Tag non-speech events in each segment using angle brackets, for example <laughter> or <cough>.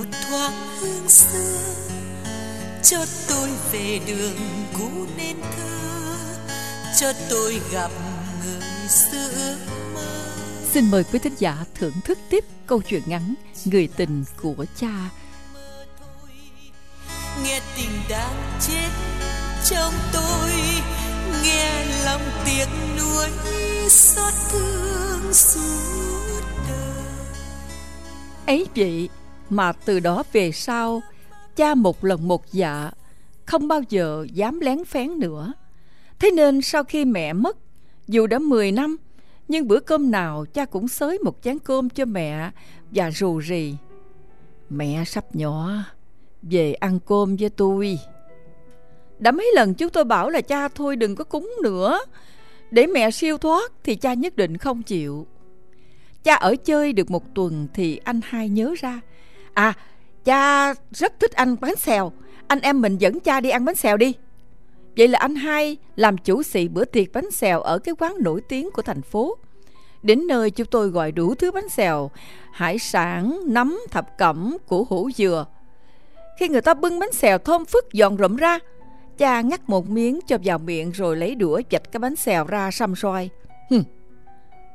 một thoáng hương xưa. Cho tôi về đường cũ nên thơ cho tôi gặp người xưa mơ. Xin mời quý thính giả thưởng thức tiếp câu chuyện ngắn Người tình của cha. Nghe tình đang chết trong tôi nghe lòng tiếc nuối xót thương đời Ấy vậy mà từ đó về sau, Cha một lần một dạ Không bao giờ dám lén phén nữa. Thế nên sau khi mẹ mất, Dù đã 10 năm, Nhưng bữa cơm nào cha cũng xới một chén cơm cho mẹ Và rù rì. Mẹ sắp nhỏ, Về ăn cơm với tôi. Đã mấy lần chúng tôi bảo là cha thôi đừng có cúng nữa. Để mẹ siêu thoát Thì cha nhất định không chịu. Cha ở chơi được một tuần Thì anh hai nhớ ra À cha rất thích ăn bánh xèo Anh em mình dẫn cha đi ăn bánh xèo đi Vậy là anh hai làm chủ sĩ bữa tiệc bánh xèo ở cái quán nổi tiếng của thành phố. Đến nơi chúng tôi gọi đủ thứ bánh xèo, hải sản, nấm, thập cẩm, củ hủ dừa. Khi người ta bưng bánh xèo thơm phức giòn rụm ra, cha ngắt một miếng cho vào miệng rồi lấy đũa vạch cái bánh xèo ra xăm soi. Hừm,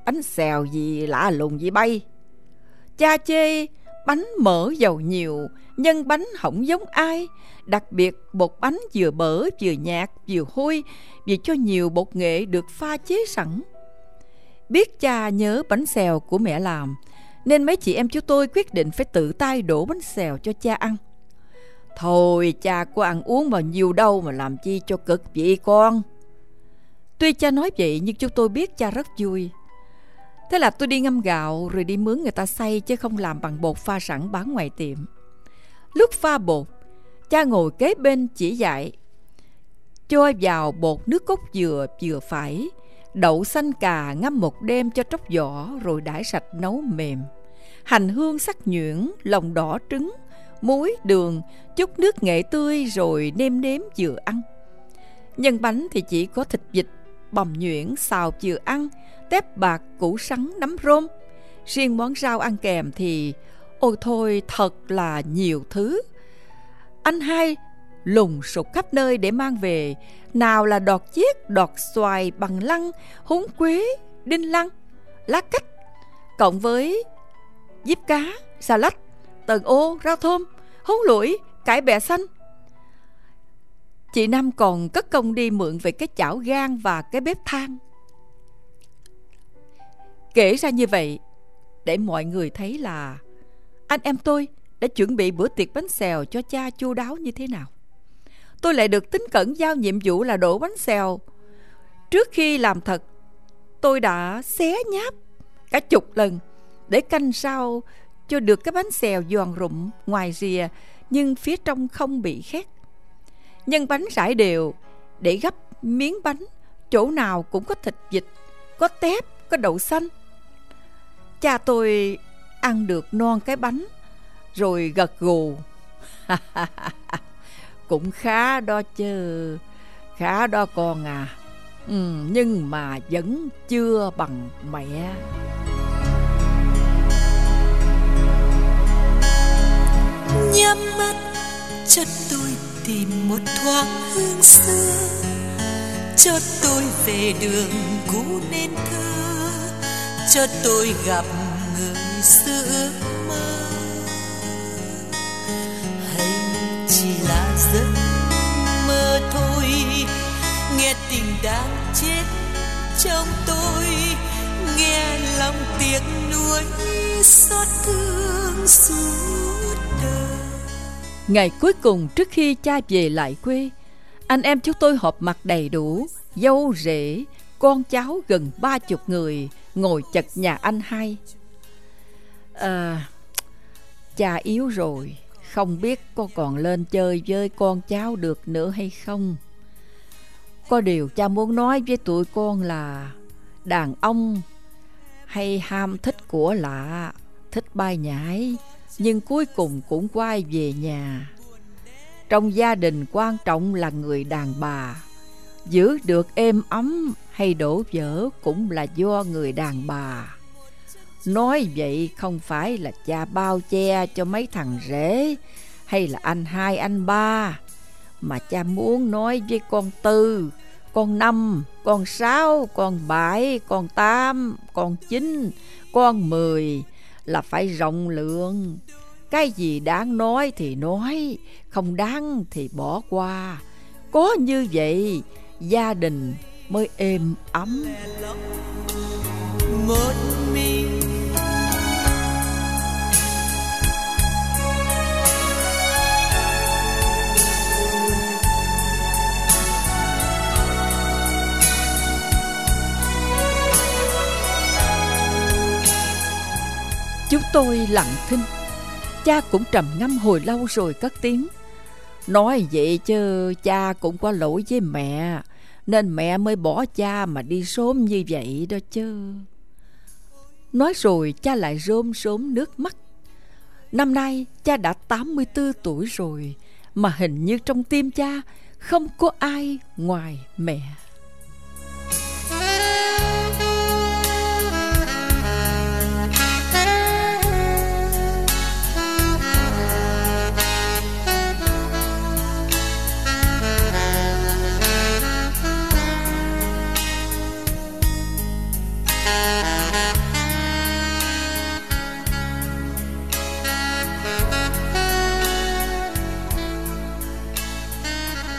bánh xèo gì lạ lùng gì bay. Cha chê bánh mỡ dầu nhiều, nhân bánh không giống ai. Đặc biệt bột bánh vừa bở vừa nhạt vừa hôi vì cho nhiều bột nghệ được pha chế sẵn. Biết cha nhớ bánh xèo của mẹ làm nên mấy chị em chúng tôi quyết định phải tự tay đổ bánh xèo cho cha ăn. Thôi cha có ăn uống bao nhiêu đâu mà làm chi cho cực vậy con. Tuy cha nói vậy nhưng chúng tôi biết cha rất vui. Thế là tôi đi ngâm gạo rồi đi mướn người ta xay chứ không làm bằng bột pha sẵn bán ngoài tiệm. Lúc pha bột, cha ngồi kế bên chỉ dạy. Cho vào bột nước cốt dừa vừa phải, đậu xanh cà ngâm một đêm cho tróc vỏ rồi đãi sạch nấu mềm. Hành hương sắc nhuyễn, lòng đỏ trứng, muối, đường, chút nước nghệ tươi rồi nêm nếm vừa ăn. Nhân bánh thì chỉ có thịt vịt, bằm nhuyễn, xào vừa ăn, tép bạc, củ sắn, nấm rôm. Riêng món rau ăn kèm thì ôi thôi thật là nhiều thứ. Anh hai lùng sục khắp nơi để mang về, nào là đọt chiếc, đọt xoài bằng lăng, húng quế, đinh lăng, lá cách, cộng với diếp cá, xà lách, tần ô, rau thơm, húng lủi, cải bẹ xanh. Chị Năm còn cất công đi mượn về cái chảo gan và cái bếp than. Kể ra như vậy, để mọi người thấy là anh em tôi đã chuẩn bị bữa tiệc bánh xèo cho cha chu đáo như thế nào. Tôi lại được tính cẩn giao nhiệm vụ là đổ bánh xèo. Trước khi làm thật, tôi đã xé nháp cả chục lần để canh sao cho được cái bánh xèo giòn rụm ngoài rìa nhưng phía trong không bị khét. Nhân bánh rải đều để gấp miếng bánh, chỗ nào cũng có thịt vịt, có tép, có đậu xanh. Cha tôi ăn được non cái bánh rồi gật gù. <laughs> Cũng khá đó chứ, khá đó con à. Ừ, nhưng mà vẫn chưa bằng mẹ. nhắm mắt chân tôi tìm một thoáng hương xưa. Cho tôi về đường cũ nên thơ cho tôi gặp người xưa mơ. Hay chỉ là giấc mơ thôi, nghe tình đang chết trong tôi, nghe lòng tiếc nuối xót thương suốt đời. Ngày cuối cùng trước khi cha về lại quê, anh em chúng tôi họp mặt đầy đủ, dâu rể, con cháu gần ba chục người ngồi chật nhà anh hai. À, cha yếu rồi, không biết có còn lên chơi với con cháu được nữa hay không. Có điều cha muốn nói với tụi con là đàn ông hay ham thích của lạ, thích bay nhảy, nhưng cuối cùng cũng quay về nhà. Trong gia đình quan trọng là người đàn bà, giữ được êm ấm hay đổ vỡ cũng là do người đàn bà. Nói vậy không phải là cha bao che cho mấy thằng rể hay là anh hai anh ba mà cha muốn nói với con tư, con năm, con sáu, con bảy, con tám, con chín, con mười là phải rộng lượng. Cái gì đáng nói thì nói, không đáng thì bỏ qua. Có như vậy, gia đình mới êm ấm. một Chúng tôi lặng thinh. Cha cũng trầm ngâm hồi lâu rồi cất tiếng. Nói vậy chứ, cha cũng có lỗi với mẹ, Nên mẹ mới bỏ cha mà đi sớm như vậy đó chứ. Nói rồi cha lại rôm rốm nước mắt. Năm nay cha đã 84 tuổi rồi, Mà hình như trong tim cha không có ai ngoài mẹ.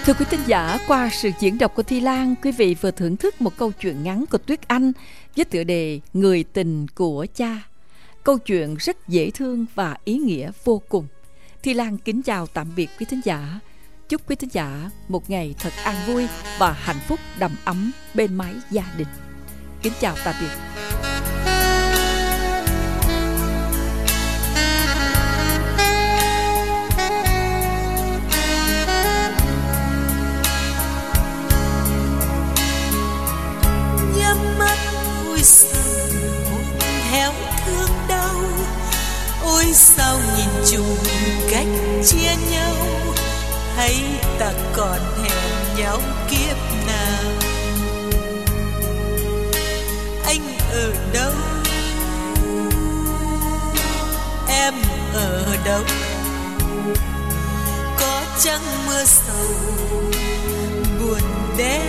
Thưa quý thính giả, qua sự diễn đọc của Thi Lan, quý vị vừa thưởng thức một câu chuyện ngắn của Tuyết Anh với tựa đề Người tình của cha. Câu chuyện rất dễ thương và ý nghĩa vô cùng. Thi Lan kính chào tạm biệt quý thính giả. Chúc quý thính giả một ngày thật an vui và hạnh phúc đầm ấm bên mái gia đình. Kính chào tạm biệt. Ấy ta còn hẹn nhau kiếp nào? Anh ở đâu? Em ở đâu? Có chăng mưa sầu, buồn đến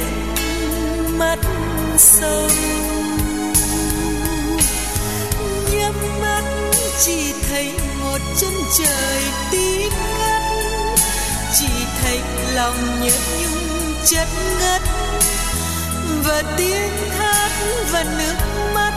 mắt sâu. Nhắm mắt chỉ thấy một chân trời tím thấy lòng nhớ nhung chất ngất và tiếng hát và nước mắt